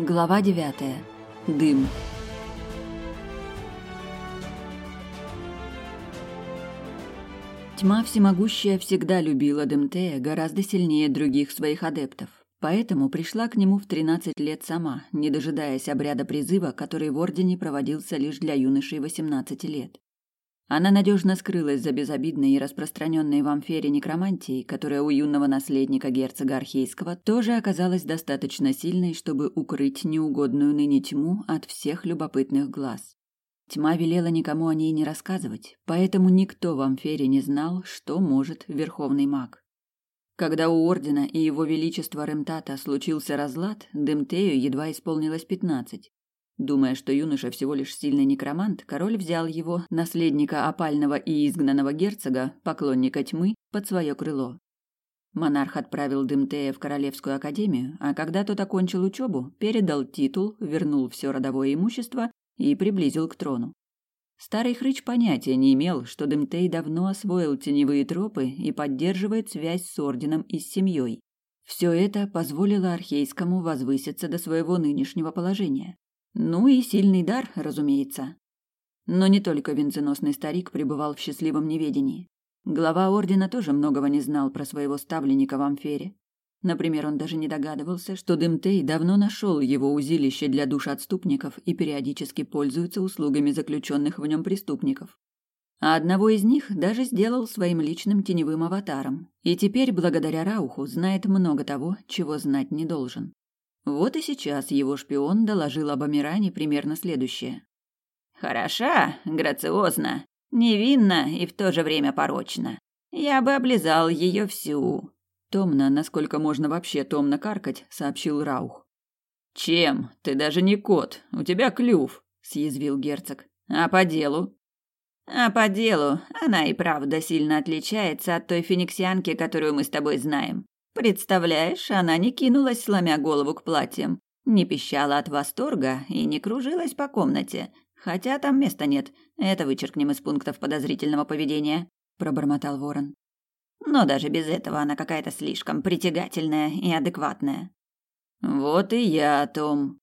Глава девятая. Дым. Тьма всемогущая всегда любила Демтея гораздо сильнее других своих адептов. Поэтому пришла к нему в 13 лет сама, не дожидаясь обряда призыва, который в Ордене проводился лишь для юношей 18 лет. Она надежно скрылась за безобидной и распространенной в амфере некромантией, которая у юного наследника герцога Архейского тоже оказалась достаточно сильной, чтобы укрыть неугодную ныне тьму от всех любопытных глаз. Тьма велела никому о ней не рассказывать, поэтому никто в амфере не знал, что может верховный маг. Когда у ордена и его величества Ремтата случился разлад, Демтею едва исполнилось пятнадцать. Думая, что юноша всего лишь сильный некромант, король взял его, наследника опального и изгнанного герцога, поклонника тьмы, под свое крыло. Монарх отправил Дымтея в Королевскую академию, а когда тот окончил учебу, передал титул, вернул все родовое имущество и приблизил к трону. Старый хрыч понятия не имел, что Дымтей давно освоил теневые тропы и поддерживает связь с орденом и с семьей. Все это позволило Архейскому возвыситься до своего нынешнего положения. Ну и сильный дар, разумеется. Но не только венценосный старик пребывал в счастливом неведении. Глава ордена тоже многого не знал про своего ставленника в Амфере. Например, он даже не догадывался, что Дымтей давно нашел его узилище для душ отступников и периодически пользуется услугами заключенных в нем преступников. А одного из них даже сделал своим личным теневым аватаром, и теперь, благодаря Рауху, знает много того, чего знать не должен. Вот и сейчас его шпион доложил об Амиране примерно следующее. «Хороша, грациозна, невинна и в то же время порочна. Я бы облизал ее всю». Томно, насколько можно вообще томно каркать, сообщил Раух. «Чем? Ты даже не кот, у тебя клюв», — съязвил герцог. «А по делу?» «А по делу она и правда сильно отличается от той фениксианки, которую мы с тобой знаем. Представляешь, она не кинулась, сломя голову к платьям, не пищала от восторга и не кружилась по комнате, хотя там места нет. Это вычеркнем из пунктов подозрительного поведения, пробормотал Ворон. Но даже без этого она какая-то слишком притягательная и адекватная. Вот и я о том.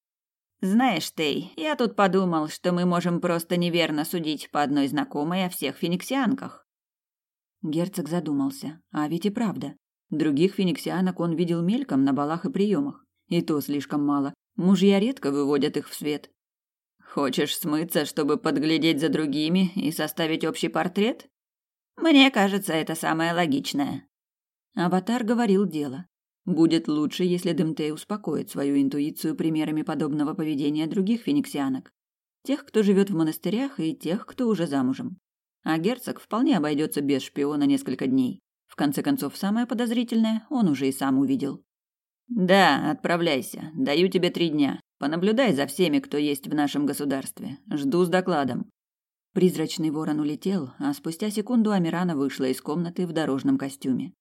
Знаешь, ты, я тут подумал, что мы можем просто неверно судить по одной знакомой о всех фениксианках. Герцог задумался. А ведь и правда. Других фениксианок он видел мельком на балах и приемах. И то слишком мало. Мужья редко выводят их в свет. Хочешь смыться, чтобы подглядеть за другими и составить общий портрет? Мне кажется, это самое логичное. Аватар говорил дело. Будет лучше, если Демтей успокоит свою интуицию примерами подобного поведения других фениксианок. Тех, кто живет в монастырях, и тех, кто уже замужем. А герцог вполне обойдется без шпиона несколько дней. Конце концов, самое подозрительное он уже и сам увидел. Да, отправляйся. Даю тебе три дня. Понаблюдай за всеми, кто есть в нашем государстве. Жду с докладом. Призрачный ворон улетел, а спустя секунду Амирана вышла из комнаты в дорожном костюме.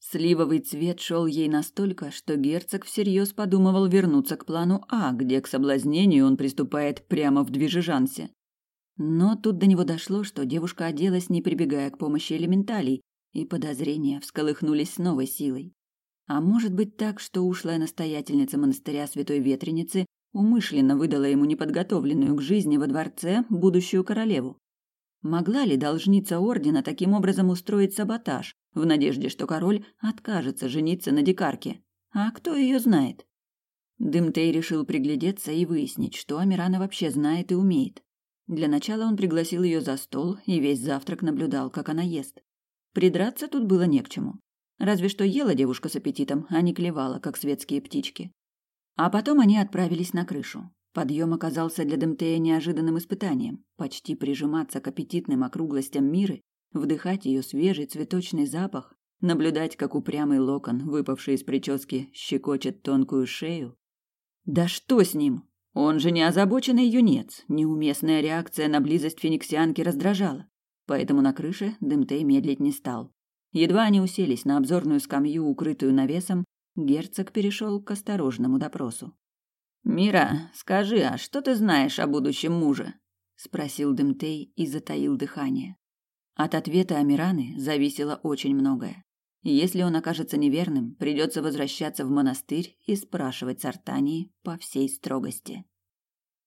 Сливовый цвет шел ей настолько, что герцог всерьез подумывал вернуться к плану А, где к соблазнению он приступает прямо в движежансе. Но тут до него дошло, что девушка оделась, не прибегая к помощи элементалей, и подозрения всколыхнулись с новой силой. А может быть так, что ушлая настоятельница монастыря Святой Ветреницы умышленно выдала ему неподготовленную к жизни во дворце будущую королеву? Могла ли должница ордена таким образом устроить саботаж, в надежде, что король откажется жениться на дикарке? А кто ее знает? Дымтей решил приглядеться и выяснить, что Амирана вообще знает и умеет. Для начала он пригласил ее за стол и весь завтрак наблюдал, как она ест. Придраться тут было не к чему. Разве что ела девушка с аппетитом, а не клевала, как светские птички. А потом они отправились на крышу. Подъем оказался для Демтея неожиданным испытанием. Почти прижиматься к аппетитным округлостям миры, вдыхать ее свежий цветочный запах, наблюдать, как упрямый локон, выпавший из прически, щекочет тонкую шею. Да что с ним? Он же не озабоченный юнец. Неуместная реакция на близость фениксианки раздражала поэтому на крыше Дымтей медлить не стал. Едва они уселись на обзорную скамью, укрытую навесом, герцог перешел к осторожному допросу. «Мира, скажи, а что ты знаешь о будущем муже?» – спросил Дымтей и затаил дыхание. От ответа Амираны зависело очень многое. Если он окажется неверным, придется возвращаться в монастырь и спрашивать с Артании по всей строгости.